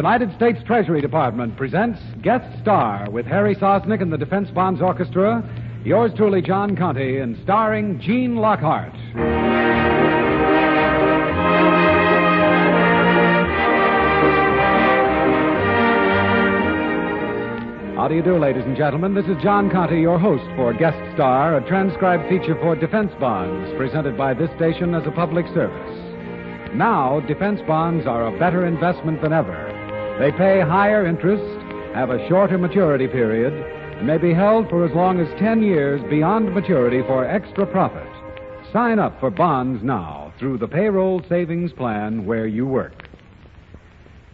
United States Treasury Department presents Guest Star with Harry Sosnick and the Defense Bonds Orchestra. Yours truly, John Conte, and starring Gene Lockhart. How do you do, ladies and gentlemen? This is John Conte, your host for Guest Star, a transcribed feature for defense bonds presented by this station as a public service. Now, defense bonds are a better investment than ever. They pay higher interest, have a shorter maturity period, and may be held for as long as 10 years beyond maturity for extra profit. Sign up for bonds now through the payroll savings plan where you work.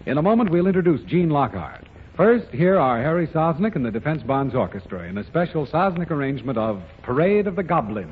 In a moment, we'll introduce Gene Lockhart. First, here are Harry Sosnick and the Defense Bonds Orchestra in a special Sosnick arrangement of Parade of the Goblins.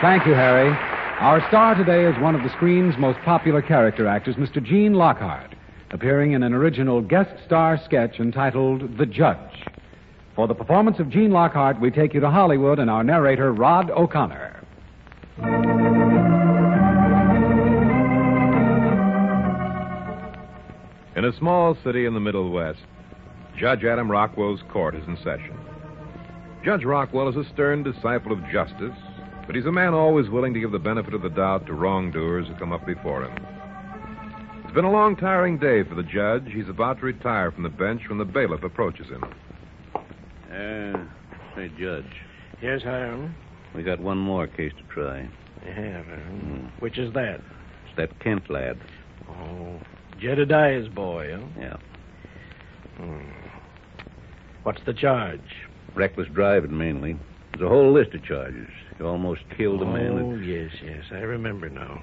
Thank you, Harry. Our star today is one of the screen's most popular character actors, Mr. Gene Lockhart, appearing in an original guest star sketch entitled The Judge. For the performance of Gene Lockhart, we take you to Hollywood and our narrator, Rod O'Connor. In a small city in the Middle West, Judge Adam Rockwell's court is in session. Judge Rockwell is a stern disciple of justice, but he's a man always willing to give the benefit of the doubt to wrongdoers who come up before him. It's been a long, tiring day for the judge. He's about to retire from the bench when the bailiff approaches him. Uh, say, Judge, Yes, Hiram. we got one more case to try. You have, Hiram. Which is that? It's that Kent lad. Oh, Jedediah's boy, huh? Yeah. What's the charge? Reckless driving, mainly. There's a whole list of charges. He almost killed a man. Oh, that- yes, yes, I remember now.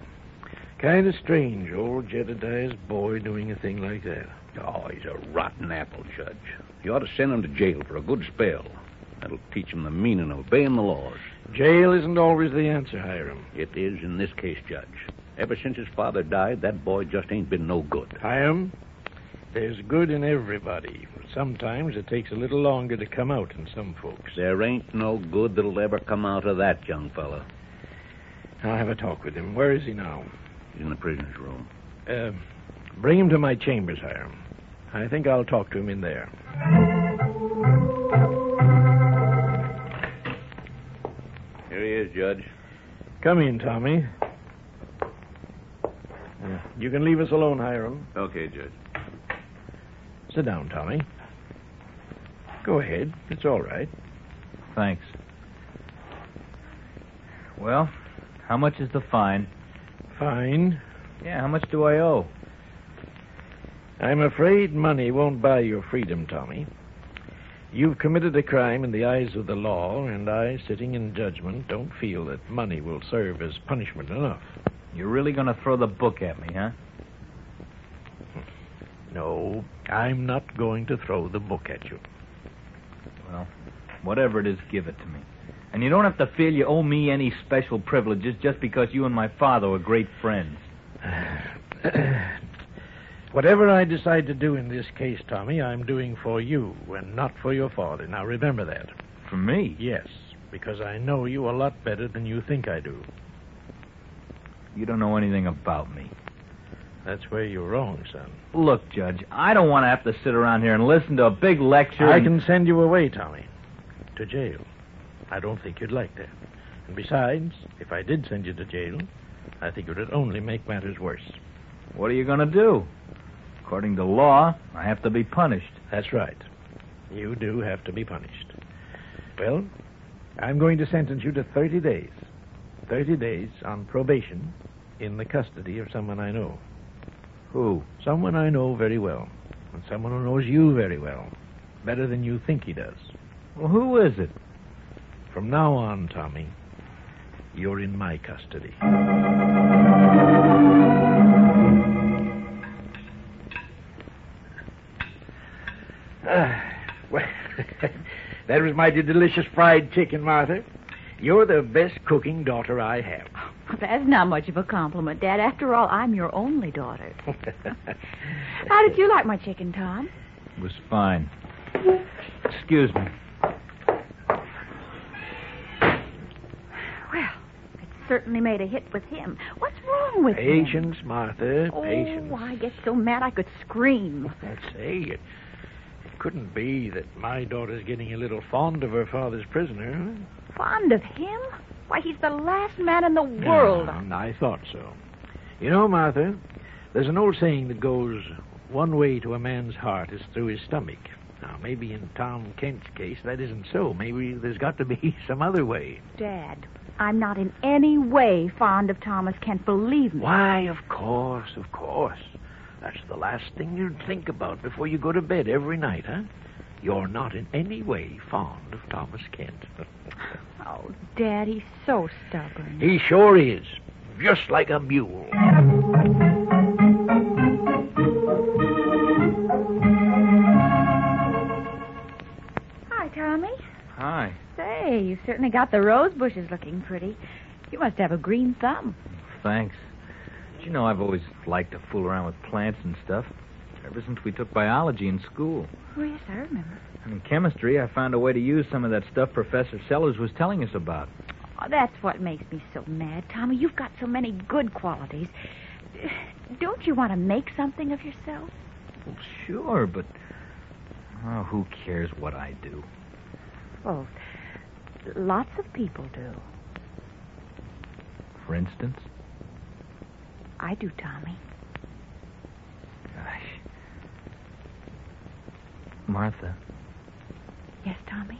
Kind of strange, old Jedediah's boy doing a thing like that. Oh, he's a rotten apple, Judge. You ought to send him to jail for a good spell. That'll teach him the meaning of obeying the laws. Jail isn't always the answer, Hiram. It is in this case, Judge. Ever since his father died, that boy just ain't been no good. Hiram, there's good in everybody. Sometimes it takes a little longer to come out in some folks. There ain't no good that'll ever come out of that young fellow. I'll have a talk with him. Where is he now? He's in the prisoner's room. Uh, bring him to my chambers, Hiram. I think I'll talk to him in there. Here he is, Judge. Come in, Tommy. Uh, you can leave us alone, Hiram. Okay, Judge. Sit down, Tommy. Go ahead. It's all right. Thanks. Well, how much is the fine? Fine. Yeah, how much do I owe? I'm afraid money won't buy your freedom, Tommy. You've committed a crime in the eyes of the law, and I, sitting in judgment, don't feel that money will serve as punishment enough. You're really going to throw the book at me, huh? No, I'm not going to throw the book at you. Well, whatever it is, give it to me. And you don't have to feel you owe me any special privileges just because you and my father were great friends. Whatever I decide to do in this case, Tommy, I'm doing for you and not for your father. Now remember that. For me? Yes, because I know you a lot better than you think I do. You don't know anything about me. That's where you're wrong, son. Look, Judge, I don't want to have to sit around here and listen to a big lecture. I and- can send you away, Tommy, to jail. I don't think you'd like that. And besides, if I did send you to jail, I think it would only make matters worse. What are you going to do? According to law, I have to be punished. That's right. You do have to be punished. Well, I'm going to sentence you to 30 days. 30 days on probation in the custody of someone I know. Who? Someone I know very well. And someone who knows you very well. Better than you think he does. Well, who is it? From now on, Tommy, you're in my custody. Ah, well, that was my delicious fried chicken, Martha. You're the best cooking daughter I have. Oh, that's not much of a compliment, Dad. After all, I'm your only daughter. How did you like my chicken, Tom? It was fine. Excuse me. Well, it certainly made a hit with him. What's wrong with him? Patience, Martha, Oh, patience. I get so mad I could scream. Let's say it. It couldn't be that my daughter's getting a little fond of her father's prisoner. Fond of him? Why, he's the last man in the world. Yeah, I thought so. You know, Martha, there's an old saying that goes, one way to a man's heart is through his stomach. Now, maybe in Tom Kent's case that isn't so. Maybe there's got to be some other way. Dad, I'm not in any way fond of Thomas Kent. Believe me. Why, of course, of course. That's the last thing you'd think about before you go to bed every night, huh? You're not in any way fond of Thomas Kent. Oh, Dad, he's so stubborn. he sure is. Just like a mule. Hi, Tommy. Hi. Say, you certainly got the rose bushes looking pretty. You must have a green thumb. Thanks. But you know, I've always liked to fool around with plants and stuff. Ever since we took biology in school. Oh, yes, I remember. And in chemistry, I found a way to use some of that stuff Professor Sellers was telling us about. Oh, that's what makes me so mad, Tommy. You've got so many good qualities. Don't you want to make something of yourself? Well, sure, but. Oh, who cares what I do? Well, lots of people do. For instance? I do, Tommy. Martha, Yes, Tommy?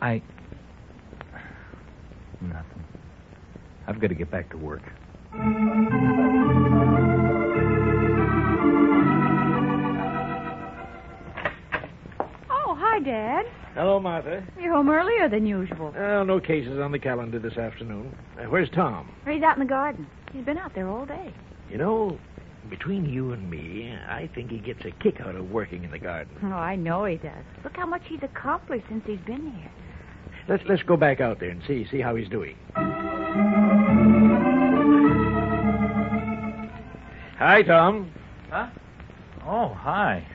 I. Nothing. I've got to get back to work. Oh, hi, Dad. Hello, Martha. You're home earlier than usual. Oh, no cases on the calendar this afternoon. Uh, where's Tom? He's out in the garden. He's been out there all day. You know, between you and me, I think he gets a kick out of working in the garden. Oh, I know he does. Look how much he's accomplished since he's been here. Let's let's go back out there and see see how he's doing. Hi, Tom. Huh? Oh, hi.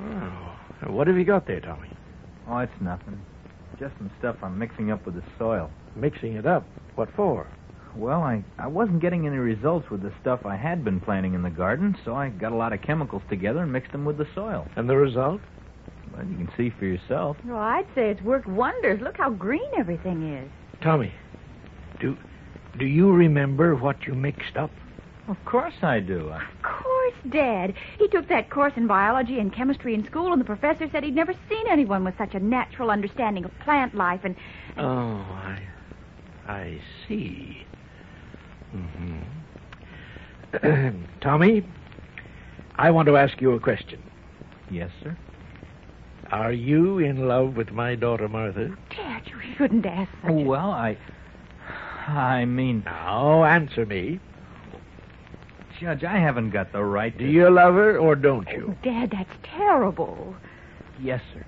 Oh, what have you got there, Tommy? Oh, it's nothing. Just some stuff I'm mixing up with the soil. Mixing it up. What for? Well, I, I wasn't getting any results with the stuff I had been planting in the garden, so I got a lot of chemicals together and mixed them with the soil. And the result? Well, you can see for yourself. Well, I'd say it's worked wonders. Look how green everything is. Tommy, do do you remember what you mixed up? Of course I do. I... Of course, Dad. He took that course in biology and chemistry in school, and the professor said he'd never seen anyone with such a natural understanding of plant life and. Oh, I, I see. Mm-hmm. Tommy, I want to ask you a question. Yes, sir. Are you in love with my daughter Martha? Dad, you shouldn't ask such Oh, well, I. I mean, Now, answer me. Judge, I haven't got the right to. Do to. you love her or don't you? Dad, that's terrible. Yes, sir.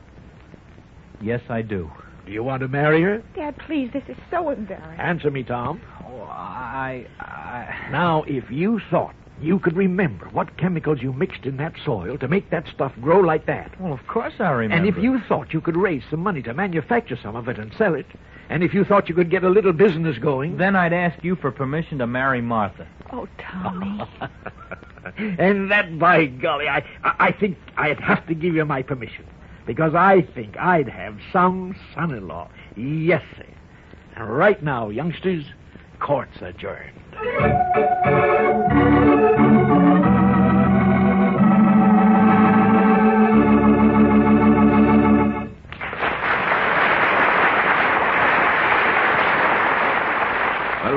Yes, I do. Do you want to marry her? Dad, please, this is so embarrassing. Answer me, Tom. Oh, I. I. Now, if you thought you could remember what chemicals you mixed in that soil to make that stuff grow like that, Well, of course I remember. and if you thought you could raise some money to manufacture some of it and sell it, and if you thought you could get a little business going, Then I'd ask you for permission to marry Martha. Oh, Tommy. and that, by golly, I, I I think I'd have to give you my permission. Because I think I'd have some son-in-law. Yes, sir. And right now, youngsters, court's adjourned.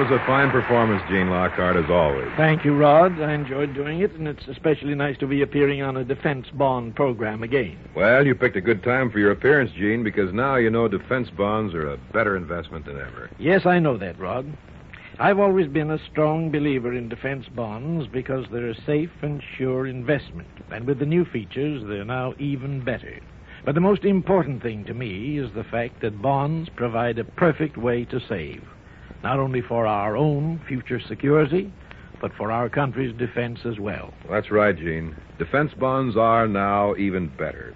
Was a fine performance, Gene Lockhart, as always. Thank you, Rod. I enjoyed doing it, and it's especially nice to be appearing on a defense bond program again. Well, you picked a good time for your appearance, Gene, because now you know defense bonds are a better investment than ever. Yes, I know that, Rod. I've always been a strong believer in defense bonds because they're a safe and sure investment. And with the new features, they're now even better. But the most important thing to me is the fact that bonds provide a perfect way to save, not only for our own future security, but for our country's defense as well. That's right, Gene. Defense bonds are now even better.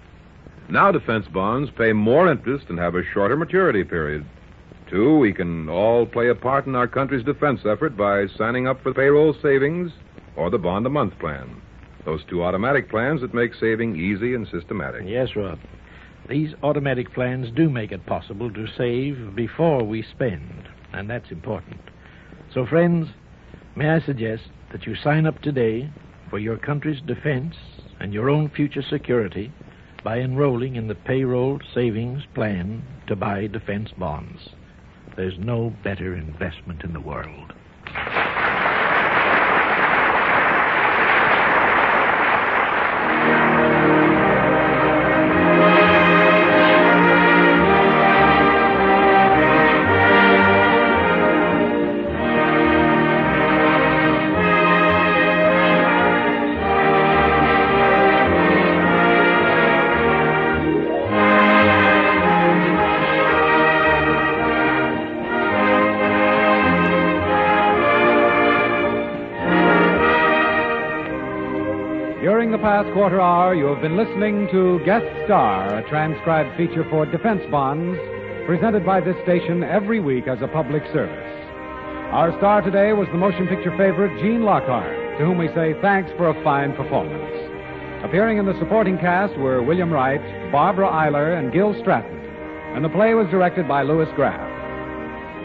Now defense bonds pay more interest and have a shorter maturity period. Two, we can all play a part in our country's defense effort by signing up for payroll savings or the bond a month plan. Those two automatic plans that make saving easy and systematic. Yes, Rod. These automatic plans do make it possible to save before we spend, and that's important. So, friends, may I suggest that you sign up today for your country's defense and your own future security by enrolling in the payroll savings plan to buy defense bonds. There's no better investment in the world. Past quarter hour, you have been listening to Guest Star, a transcribed feature for defense bonds, presented by this station every week as a public service. Our star today was the motion picture favorite Gene Lockhart, to whom we say thanks for a fine performance. Appearing in the supporting cast were William Wright, Barbara Eiler, and Gil Stratton, and the play was directed by Louis Graff.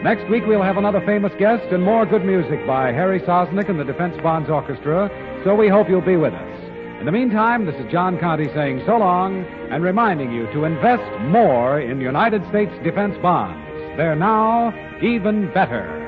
Next week, we'll have another famous guest and more good music by Harry Sosnick and the Defense Bonds Orchestra, so we hope you'll be with us. In the meantime, this is John Conte saying so long and reminding you to invest more in United States defense bonds. They're now even better.